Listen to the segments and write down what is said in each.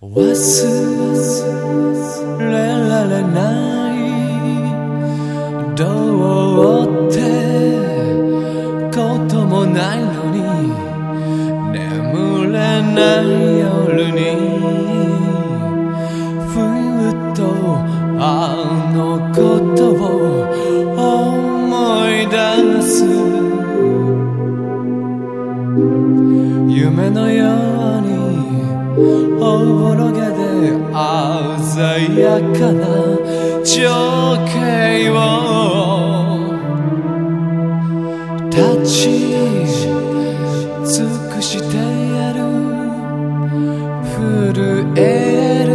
忘れられないどうってこともないのに眠れない夜にふっとあのことを思い出す。夢のようおぼろげで鮮やかな情景を立ち尽くしてやる震える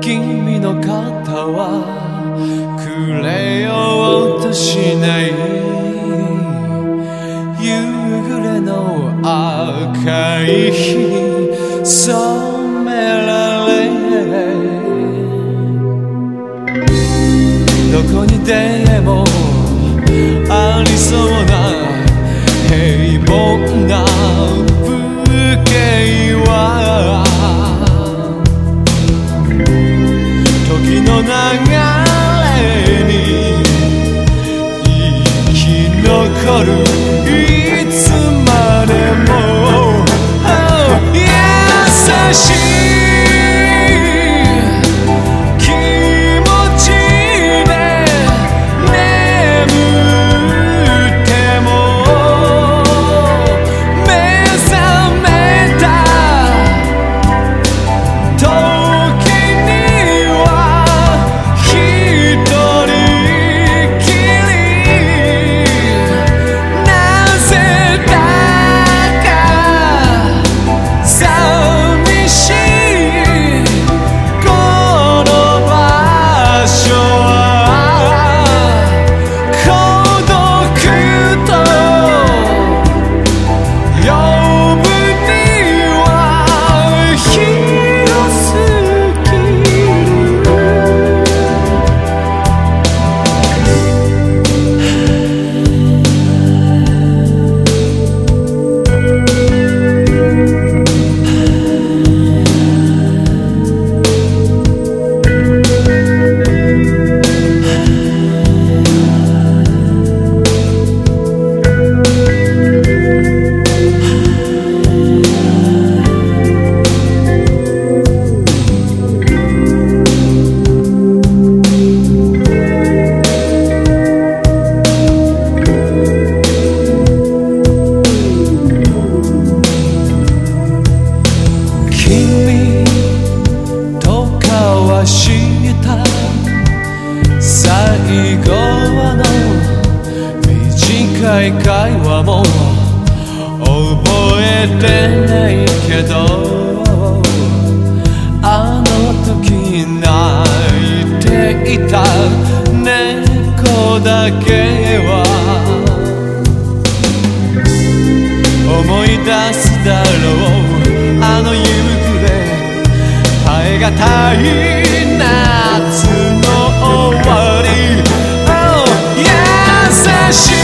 君の肩はくれようとしない夕暮れの赤い日にどこにでもありそうな平凡な短い会話も覚えてないけどあの時泣いていた猫だけは思い出すだろうあの夕暮れ耐え難い夏の終わり、oh、優しい